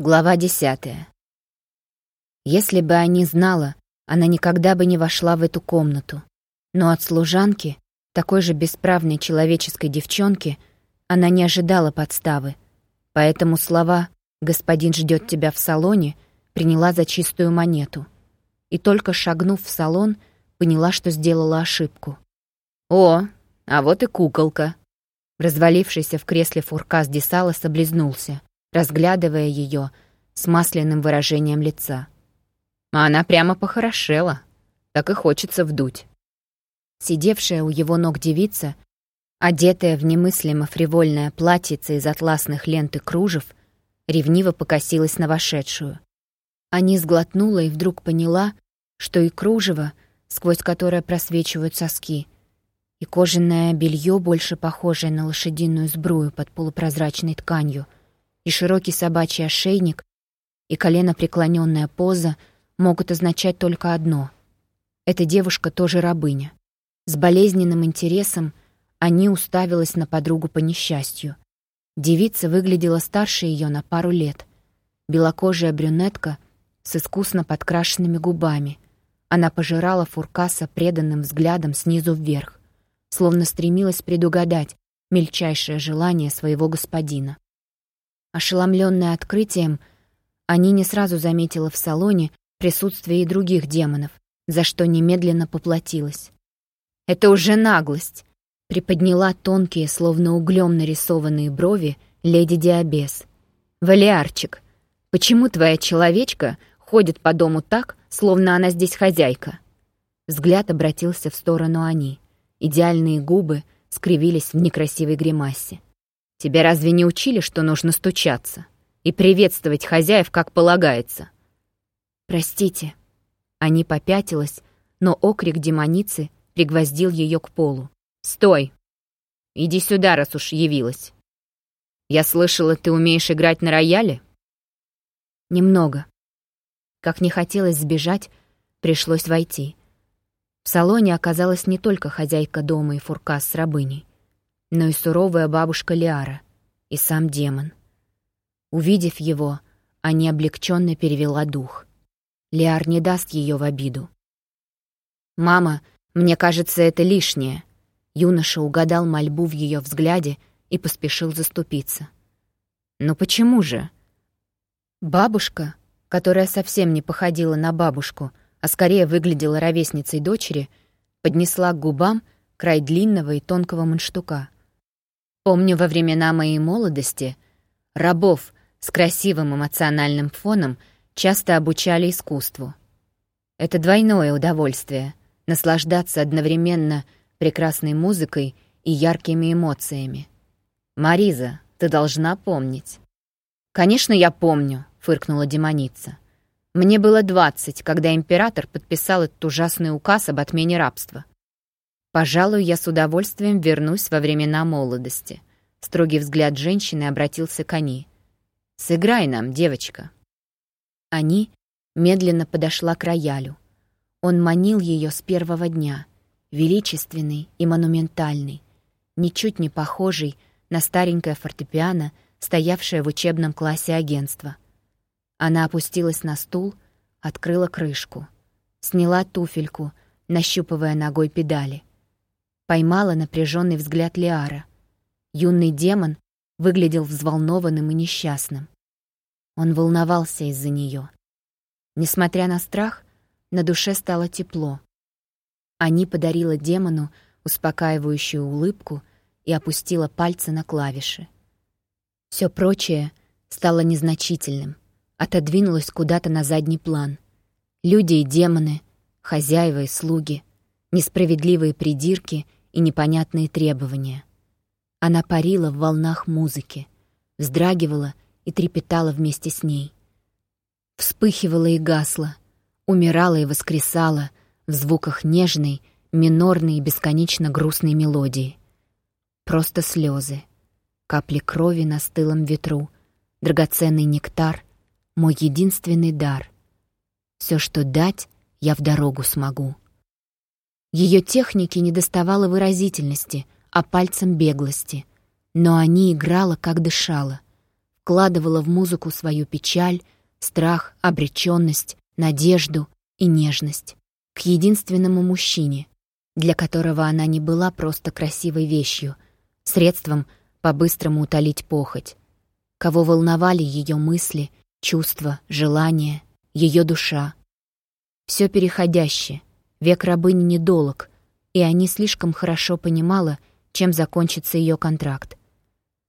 Глава десятая. Если бы Ани знала, она никогда бы не вошла в эту комнату. Но от служанки, такой же бесправной человеческой девчонки, она не ожидала подставы. Поэтому слова «господин ждет тебя в салоне» приняла за чистую монету. И только шагнув в салон, поняла, что сделала ошибку. «О, а вот и куколка!» Развалившийся в кресле Фуркас Десала соблизнулся — разглядывая ее с масляным выражением лица. А она прямо похорошела. Так и хочется вдуть. Сидевшая у его ног девица, одетая в немыслимо фривольное платьице из атласных лент и кружев, ревниво покосилась на вошедшую. Ани сглотнула и вдруг поняла, что и кружево, сквозь которое просвечивают соски, и кожаное белье, больше похожее на лошадиную сбрую под полупрозрачной тканью, и широкий собачий ошейник, и колено преклоненная поза могут означать только одно. Эта девушка тоже рабыня. С болезненным интересом они уставилась на подругу по несчастью. Девица выглядела старше ее на пару лет. Белокожая брюнетка с искусно подкрашенными губами. Она пожирала Фуркаса преданным взглядом снизу вверх, словно стремилась предугадать мельчайшее желание своего господина. Ошеломленная открытием, они не сразу заметила в салоне присутствие и других демонов, за что немедленно поплатилась. «Это уже наглость!» — приподняла тонкие, словно углем нарисованные брови леди Диабес. «Валиарчик, почему твоя человечка ходит по дому так, словно она здесь хозяйка?» Взгляд обратился в сторону Ани. Идеальные губы скривились в некрасивой гримасе. Тебя разве не учили, что нужно стучаться и приветствовать хозяев, как полагается?» «Простите». Они попятилась, но окрик демоницы пригвоздил ее к полу. «Стой! Иди сюда, раз уж явилась. Я слышала, ты умеешь играть на рояле?» «Немного». Как не хотелось сбежать, пришлось войти. В салоне оказалась не только хозяйка дома и фуркас с рабыней но и суровая бабушка Лиара, и сам демон. Увидев его, они облегченно перевела дух. Лиар не даст ее в обиду. «Мама, мне кажется, это лишнее». Юноша угадал мольбу в ее взгляде и поспешил заступиться. «Но почему же?» Бабушка, которая совсем не походила на бабушку, а скорее выглядела ровесницей дочери, поднесла к губам край длинного и тонкого мундштука. Помню, во времена моей молодости рабов с красивым эмоциональным фоном часто обучали искусству. Это двойное удовольствие — наслаждаться одновременно прекрасной музыкой и яркими эмоциями. «Мариза, ты должна помнить». «Конечно, я помню», — фыркнула демоница. «Мне было двадцать, когда император подписал этот ужасный указ об отмене рабства. Пожалуй, я с удовольствием вернусь во времена молодости. Строгий взгляд женщины обратился к Ани. «Сыграй нам, девочка». Ани медленно подошла к роялю. Он манил ее с первого дня, величественный и монументальный, ничуть не похожий на старенькое фортепиано, стоявшее в учебном классе агентства. Она опустилась на стул, открыла крышку, сняла туфельку, нащупывая ногой педали — Поймала напряженный взгляд Лиара. Юный демон выглядел взволнованным и несчастным. Он волновался из-за нее. Несмотря на страх, на душе стало тепло. Они подарила демону успокаивающую улыбку и опустила пальцы на клавиши. Все прочее стало незначительным, отодвинулось куда-то на задний план. Люди и демоны, хозяева и слуги, несправедливые придирки и непонятные требования. Она парила в волнах музыки, вздрагивала и трепетала вместе с ней. Вспыхивала и гасла, умирала и воскресала в звуках нежной, минорной и бесконечно грустной мелодии. Просто слезы, капли крови на стылом ветру, драгоценный нектар, мой единственный дар. Все, что дать, я в дорогу смогу. Ее технике недоставало выразительности, а пальцем беглости. Но они играла, как дышала. Вкладывала в музыку свою печаль, страх, обреченность, надежду и нежность к единственному мужчине, для которого она не была просто красивой вещью, средством по-быстрому утолить похоть, кого волновали ее мысли, чувства, желания, ее душа. Все переходящее, век рабыни недолог, и они слишком хорошо понимала, чем закончится ее контракт.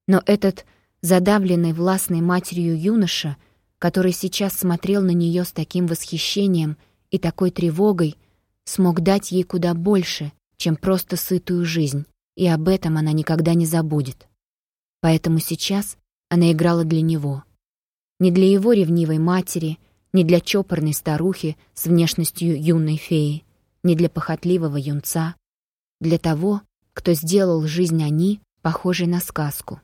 Но этот задавленный властной матерью юноша, который сейчас смотрел на нее с таким восхищением и такой тревогой, смог дать ей куда больше, чем просто сытую жизнь, и об этом она никогда не забудет. Поэтому сейчас она играла для него. Не для его ревнивой матери, не для чопорной старухи с внешностью юной феи, не для похотливого юнца, для того, кто сделал жизнь они похожей на сказку.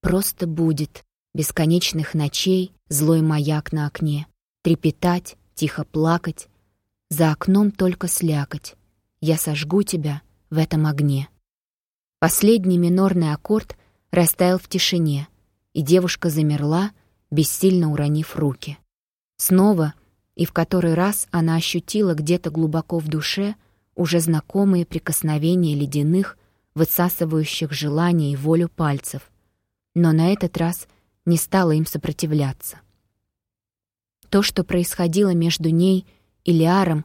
Просто будет бесконечных ночей злой маяк на окне, трепетать, тихо плакать, за окном только слякоть. Я сожгу тебя в этом огне. Последний минорный аккорд растаял в тишине, и девушка замерла, бессильно уронив руки. Снова и в который раз она ощутила где-то глубоко в душе уже знакомые прикосновения ледяных, высасывающих желание и волю пальцев, но на этот раз не стала им сопротивляться. То, что происходило между ней и Лиаром,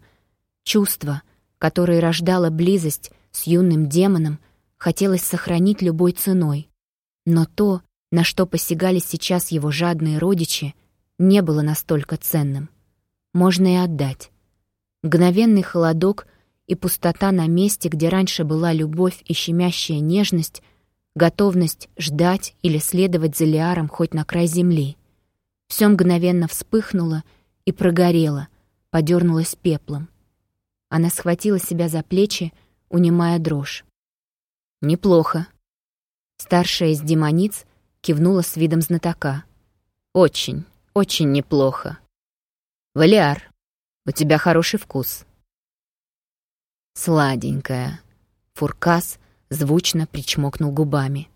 чувство, которое рождало близость с юным демоном, хотелось сохранить любой ценой. Но то, на что посягали сейчас его жадные родичи, не было настолько ценным. Можно и отдать. Мгновенный холодок и пустота на месте, где раньше была любовь и щемящая нежность, готовность ждать или следовать за Лиаром хоть на край земли. Все мгновенно вспыхнуло и прогорело — подернулась пеплом. Она схватила себя за плечи, унимая дрожь. «Неплохо». Старшая из демониц кивнула с видом знатока. «Очень, очень неплохо. Валиар, у тебя хороший вкус». «Сладенькая». Фуркас звучно причмокнул губами.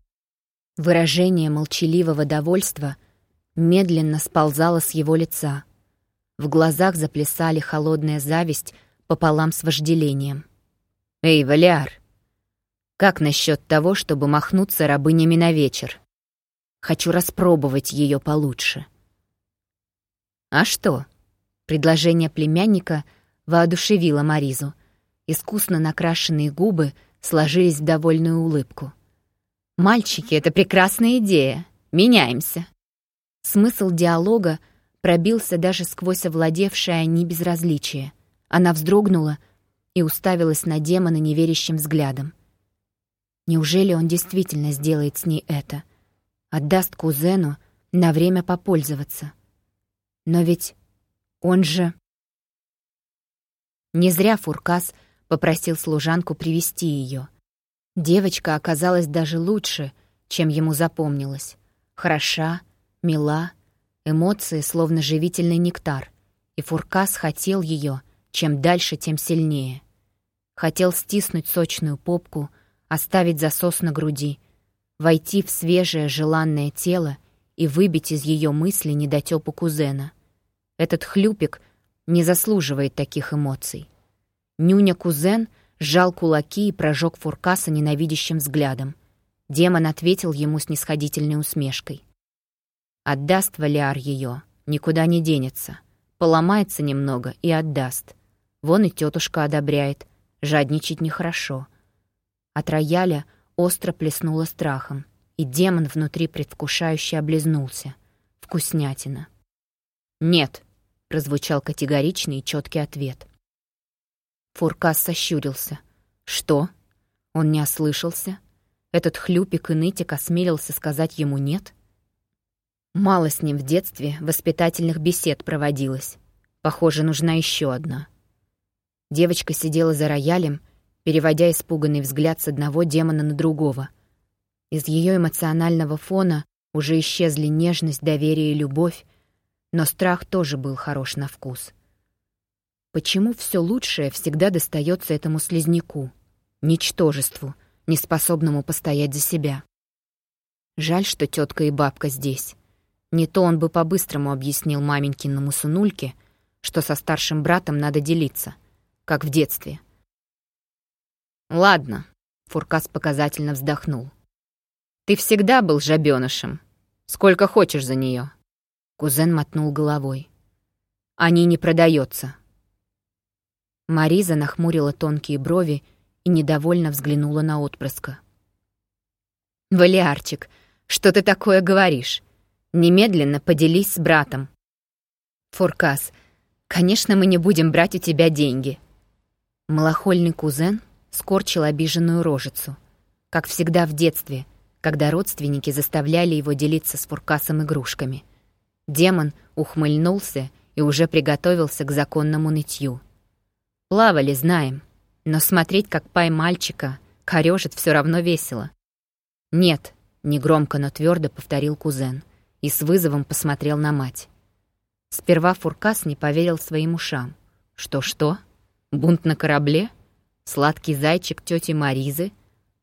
Выражение молчаливого довольства медленно сползало с его лица — в глазах заплясали холодная зависть пополам с вожделением. «Эй, Валяр, как насчет того, чтобы махнуться рабынями на вечер? Хочу распробовать ее получше». «А что?» Предложение племянника воодушевило Маризу. Искусно накрашенные губы сложились в довольную улыбку. «Мальчики, это прекрасная идея. Меняемся». Смысл диалога — пробился даже сквозь овладевшее они безразличие. Она вздрогнула и уставилась на демона неверящим взглядом. Неужели он действительно сделает с ней это? Отдаст кузену на время попользоваться. Но ведь он же... Не зря Фуркас попросил служанку привести ее. Девочка оказалась даже лучше, чем ему запомнилось. Хороша, мила, Эмоции словно живительный нектар, и Фуркас хотел ее, чем дальше, тем сильнее. Хотел стиснуть сочную попку, оставить засос на груди, войти в свежее желанное тело и выбить из ее мысли недотепу кузена. Этот хлюпик не заслуживает таких эмоций. Нюня-кузен сжал кулаки и прожег Фуркаса ненавидящим взглядом. Демон ответил ему с нисходительной усмешкой. Отдаст Валиар ее, никуда не денется. Поломается немного и отдаст. Вон и тетушка одобряет. Жадничать нехорошо. От рояля остро плеснуло страхом, и демон внутри предвкушающе облизнулся. Вкуснятина. «Нет», — прозвучал категоричный и четкий ответ. Фуркас сощурился. «Что?» Он не ослышался? Этот хлюпик и нытик осмелился сказать ему «нет»? Мало с ним в детстве воспитательных бесед проводилось. Похоже, нужна еще одна. Девочка сидела за роялем, переводя испуганный взгляд с одного демона на другого. Из ее эмоционального фона уже исчезли нежность, доверие и любовь, но страх тоже был хорош на вкус. Почему все лучшее всегда достается этому слизняку, ничтожеству, неспособному постоять за себя? Жаль, что тетка и бабка здесь. Не то он бы по-быстрому объяснил маменькиному сынульке, что со старшим братом надо делиться, как в детстве. «Ладно», — Фуркас показательно вздохнул. «Ты всегда был жабёнышем. Сколько хочешь за неё». Кузен мотнул головой. «Они не продается. Мариза нахмурила тонкие брови и недовольно взглянула на отпрыска. «Валиарчик, что ты такое говоришь? Немедленно поделись с братом». «Фуркас, конечно, мы не будем брать у тебя деньги». Малохольный кузен скорчил обиженную рожицу, как всегда в детстве, когда родственники заставляли его делиться с Фуркасом игрушками. Демон ухмыльнулся и уже приготовился к законному нытью. Плавали, знаем. Но смотреть, как пай мальчика корёжит, все равно весело. «Нет», — негромко, но твердо повторил кузен и с вызовом посмотрел на мать. Сперва Фуркас не поверил своим ушам. Что-что? Бунт на корабле? Сладкий зайчик тети Маризы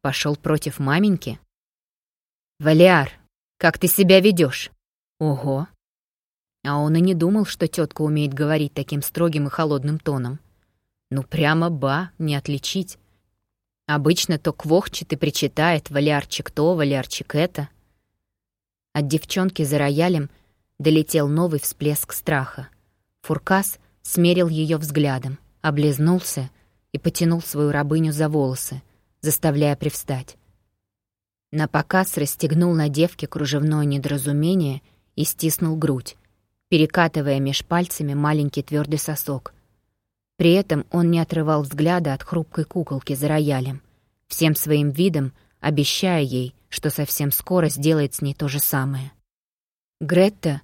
пошел против маменьки? «Валиар, как ты себя ведешь? «Ого!» А он и не думал, что тетка умеет говорить таким строгим и холодным тоном. Ну прямо ба, не отличить. Обычно то квохчет и причитает «валярчик то, валярчик это». От девчонки за роялем долетел новый всплеск страха. Фуркас смерил ее взглядом, облизнулся и потянул свою рабыню за волосы, заставляя привстать. На показ расстегнул на девке кружевное недоразумение и стиснул грудь, перекатывая меж пальцами маленький твердый сосок, при этом он не отрывал взгляда от хрупкой куколки за роялем, всем своим видом обещая ей, что совсем скоро сделает с ней то же самое. Гретта,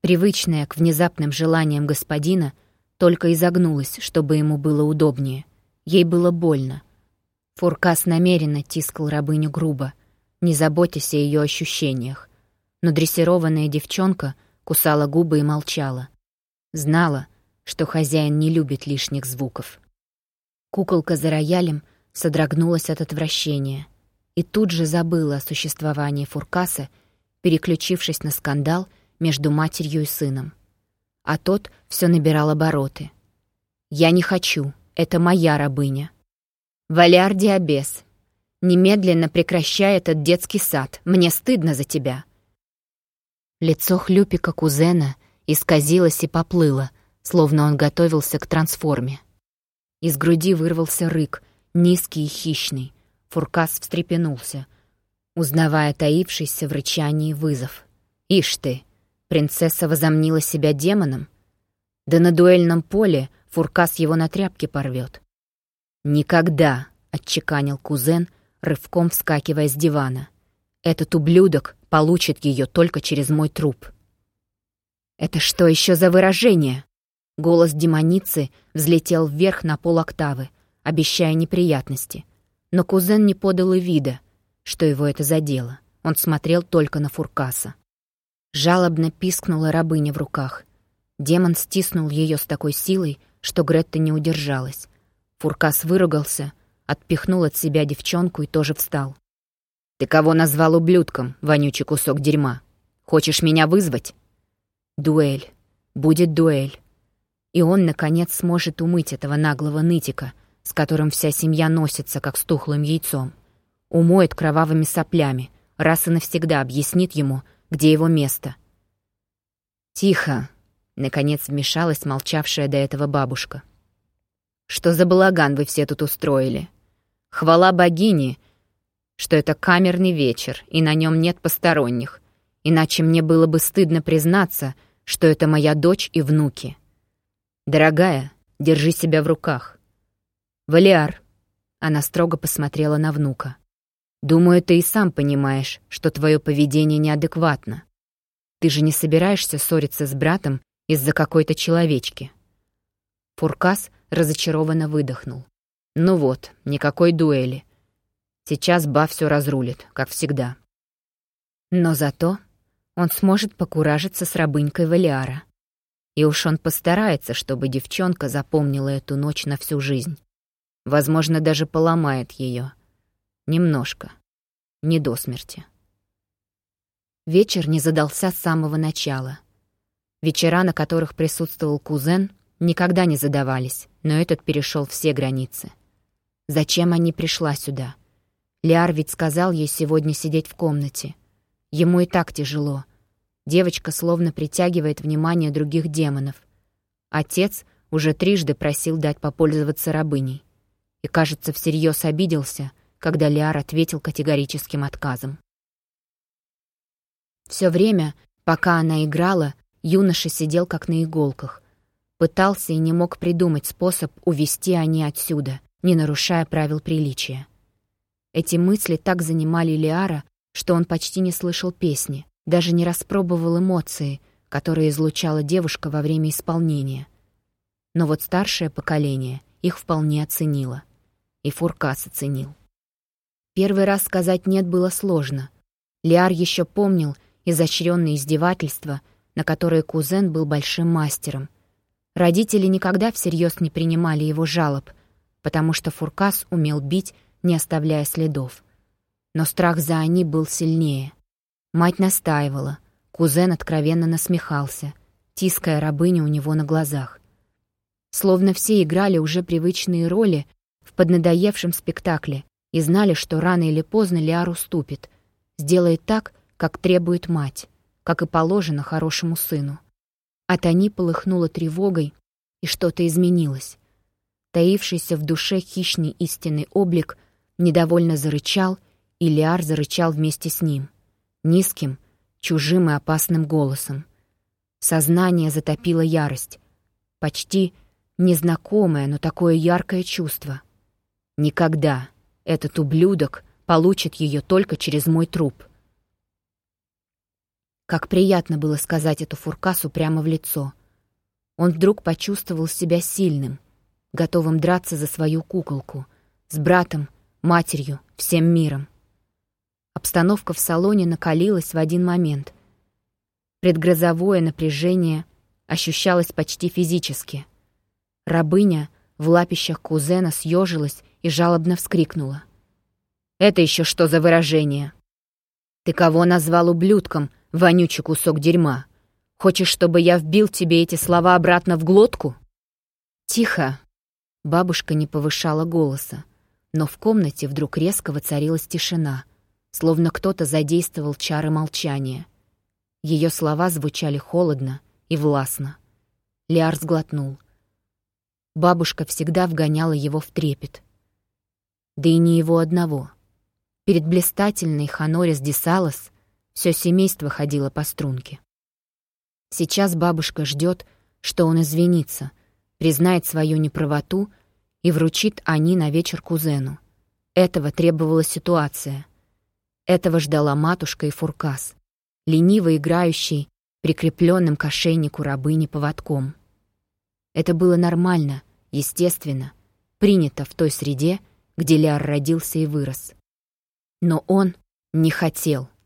привычная к внезапным желаниям господина, только изогнулась, чтобы ему было удобнее. Ей было больно. Фуркас намеренно тискал рабыню грубо, не заботясь о ее ощущениях. Но дрессированная девчонка кусала губы и молчала. Знала, что хозяин не любит лишних звуков. Куколка за роялем содрогнулась от отвращения и тут же забыла о существовании Фуркаса, переключившись на скандал между матерью и сыном. А тот все набирал обороты. «Я не хочу, это моя рабыня». «Валяр Диабес, немедленно прекращай этот детский сад, мне стыдно за тебя». Лицо хлюпика кузена исказилось и поплыло, словно он готовился к трансформе. Из груди вырвался рык, низкий и хищный. Фуркас встрепенулся, узнавая таившийся в рычании вызов. «Ишь ты! Принцесса возомнила себя демоном? Да на дуэльном поле Фуркас его на тряпке порвет. «Никогда!» — отчеканил кузен, рывком вскакивая с дивана. «Этот ублюдок получит ее только через мой труп». «Это что еще за выражение?» Голос демоницы взлетел вверх на полоктавы, обещая неприятности. Но кузен не подал и вида, что его это задело. Он смотрел только на Фуркаса. Жалобно пискнула рабыня в руках. Демон стиснул ее с такой силой, что Гретта не удержалась. Фуркас выругался, отпихнул от себя девчонку и тоже встал. «Ты кого назвал ублюдком, вонючий кусок дерьма? Хочешь меня вызвать?» «Дуэль. Будет дуэль и он, наконец, сможет умыть этого наглого нытика, с которым вся семья носится, как с тухлым яйцом. Умоет кровавыми соплями, раз и навсегда объяснит ему, где его место. «Тихо!» — наконец вмешалась молчавшая до этого бабушка. «Что за балаган вы все тут устроили? Хвала богине, что это камерный вечер, и на нем нет посторонних, иначе мне было бы стыдно признаться, что это моя дочь и внуки». «Дорогая, держи себя в руках». «Валиар», — она строго посмотрела на внука. «Думаю, ты и сам понимаешь, что твое поведение неадекватно. Ты же не собираешься ссориться с братом из-за какой-то человечки». Фуркас разочарованно выдохнул. «Ну вот, никакой дуэли. Сейчас Ба все разрулит, как всегда». Но зато он сможет покуражиться с рабынькой Валиара. И уж он постарается, чтобы девчонка запомнила эту ночь на всю жизнь. Возможно, даже поломает ее. Немножко. Не до смерти. Вечер не задался с самого начала. Вечера, на которых присутствовал кузен, никогда не задавались, но этот перешел все границы. Зачем они пришла сюда? Лиар ведь сказал ей сегодня сидеть в комнате. Ему и так тяжело. Девочка словно притягивает внимание других демонов. Отец уже трижды просил дать попользоваться рабыней. И, кажется, всерьез обиделся, когда Лиар ответил категорическим отказом. Все время, пока она играла, юноша сидел как на иголках. Пытался и не мог придумать способ увести они отсюда, не нарушая правил приличия. Эти мысли так занимали Лиара, что он почти не слышал песни, даже не распробовал эмоции, которые излучала девушка во время исполнения. Но вот старшее поколение их вполне оценило. И Фуркас оценил. Первый раз сказать «нет» было сложно. Лиар еще помнил изощренные издевательства, на которые кузен был большим мастером. Родители никогда всерьез не принимали его жалоб, потому что Фуркас умел бить, не оставляя следов. Но страх за они был сильнее. Мать настаивала, кузен откровенно насмехался, тиская рабыню у него на глазах. Словно все играли уже привычные роли в поднадоевшем спектакле и знали, что рано или поздно Лиар уступит, сделает так, как требует мать, как и положено хорошему сыну. А Тони полыхнула тревогой, и что-то изменилось. Таившийся в душе хищный истинный облик недовольно зарычал, и Лиар зарычал вместе с ним. Низким, чужим и опасным голосом. Сознание затопило ярость. Почти незнакомое, но такое яркое чувство. Никогда этот ублюдок получит ее только через мой труп — как приятно было сказать эту Фуркасу прямо в лицо. Он вдруг почувствовал себя сильным, готовым драться за свою куколку, с братом, матерью, всем миром. Обстановка в салоне накалилась в один момент. Предгрозовое напряжение ощущалось почти физически. Рабыня в лапищах кузена съежилась и жалобно вскрикнула. «Это еще что за выражение?» «Ты кого назвал ублюдком, вонючий кусок дерьма. Хочешь, чтобы я вбил тебе эти слова обратно в глотку?» «Тихо!» Бабушка не повышала голоса, но в комнате вдруг резко воцарилась тишина, словно кто-то задействовал чары молчания. Ее слова звучали холодно и властно. Лиар сглотнул. Бабушка всегда вгоняла его в трепет. Да и не его одного. Перед блистательной Ханорис Десалос все семейство ходило по струнке. Сейчас бабушка ждет, что он извинится, признает свою неправоту и вручит они на вечер кузену. Этого требовала ситуация. Этого ждала матушка и Фуркас, лениво играющий, прикрепленным к ошейнику рабыни поводком. Это было нормально, естественно, принято в той среде, где Ляр родился и вырос. Но он не хотел —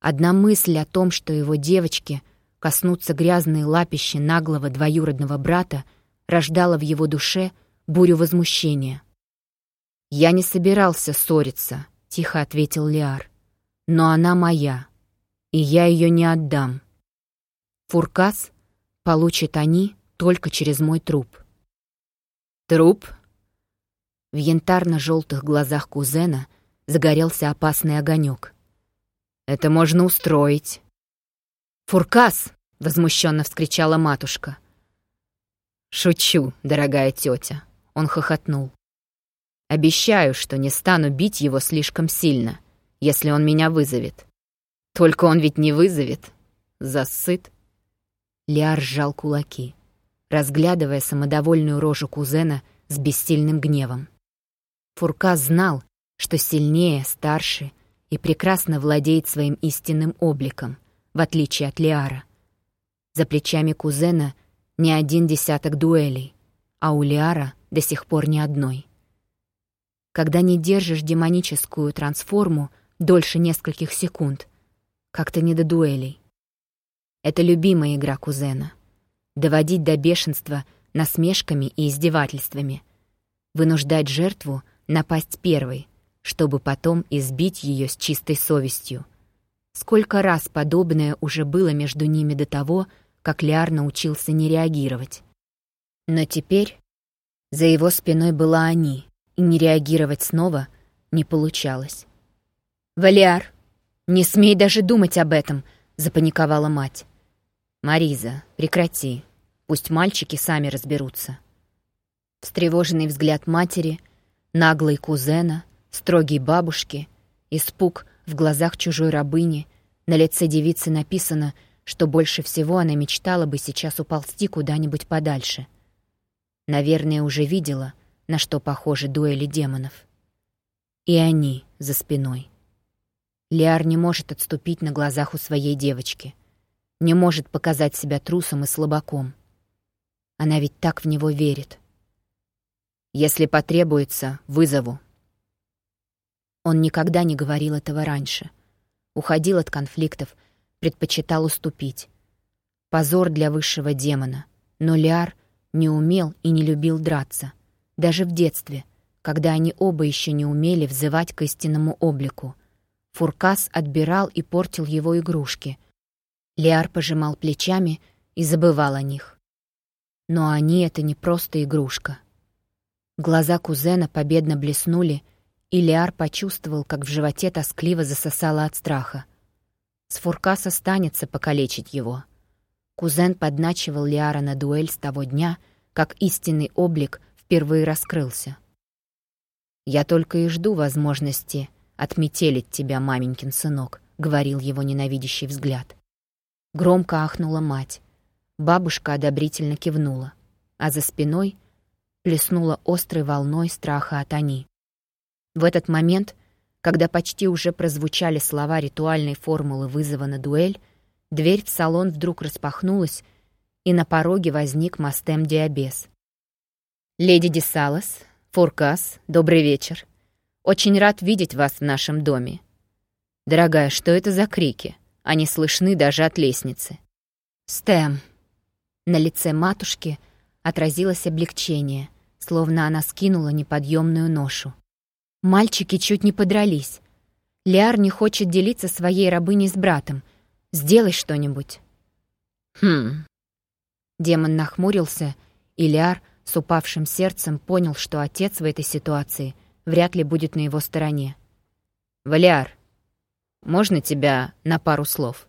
Одна мысль о том, что его девочки коснутся грязные лапищи наглого двоюродного брата, рождала в его душе бурю возмущения. «Я не собирался ссориться», — тихо ответил Лиар. «Но она моя, и я ее не отдам. Фуркас получат они только через мой труп». «Труп?» В янтарно-желтых глазах кузена загорелся опасный огонек. Это можно устроить». «Фуркас!» — возмущенно вскричала матушка. «Шучу, дорогая тетя», — он хохотнул. «Обещаю, что не стану бить его слишком сильно, если он меня вызовет. Только он ведь не вызовет. Засыт». Лиар сжал кулаки, разглядывая самодовольную рожу кузена с бессильным гневом. Фуркас знал, что сильнее, старше и прекрасно владеет своим истинным обликом, в отличие от Лиара. За плечами кузена не один десяток дуэлей, а у Лиара до сих пор ни одной. Когда не держишь демоническую трансформу дольше нескольких секунд, как-то не до дуэлей. Это любимая игра кузена. Доводить до бешенства насмешками и издевательствами. Вынуждать жертву напасть первой — чтобы потом избить ее с чистой совестью. Сколько раз подобное уже было между ними до того, как Лиар научился не реагировать. Но теперь за его спиной была они, и не реагировать снова не получалось. «Валиар, не смей даже думать об этом!» — запаниковала мать. «Мариза, прекрати. Пусть мальчики сами разберутся». Встревоженный взгляд матери, наглый кузена, строгий бабушки, испуг в глазах чужой рабыни, на лице девицы написано, что больше всего она мечтала бы сейчас уползти куда-нибудь подальше. Наверное, уже видела, на что похожи дуэли демонов. И они за спиной. Лиар не может отступить на глазах у своей девочки. Не может показать себя трусом и слабаком. Она ведь так в него верит. Если потребуется, вызову. Он никогда не говорил этого раньше. Уходил от конфликтов, предпочитал уступить. Позор для высшего демона. Но Лиар не умел и не любил драться. Даже в детстве, когда они оба еще не умели взывать к истинному облику — Фуркас отбирал и портил его игрушки. Лиар пожимал плечами и забывал о них. Но они — это не просто игрушка. Глаза кузена победно блеснули, и Лиар почувствовал, как в животе тоскливо засосало от страха. С Фуркаса станется покалечить его. Кузен подначивал Лиара на дуэль с того дня, как истинный облик впервые раскрылся. «Я только и жду возможности отметелить тебя, маменькин сынок», — говорил его ненавидящий взгляд. Громко ахнула мать. Бабушка одобрительно кивнула, а за спиной плеснула острой волной страха от Ани. В этот момент, когда почти уже прозвучали слова ритуальной формулы вызова на дуэль, дверь в салон вдруг распахнулась, и на пороге возник Мастем Диабес. «Леди Десалас, Фуркас, добрый вечер», очень рад видеть вас в нашем доме. Дорогая, что это за крики? Они слышны даже от лестницы. Стэм. На лице матушки отразилось облегчение, словно она скинула неподъемную ношу. Мальчики чуть не подрались. Лиар не хочет делиться своей рабыней с братом. Сделай что-нибудь. Хм. Демон нахмурился, и Лиар с упавшим сердцем понял, что отец в этой ситуации — вряд ли будет на его стороне. «Валиар, можно тебя на пару слов?»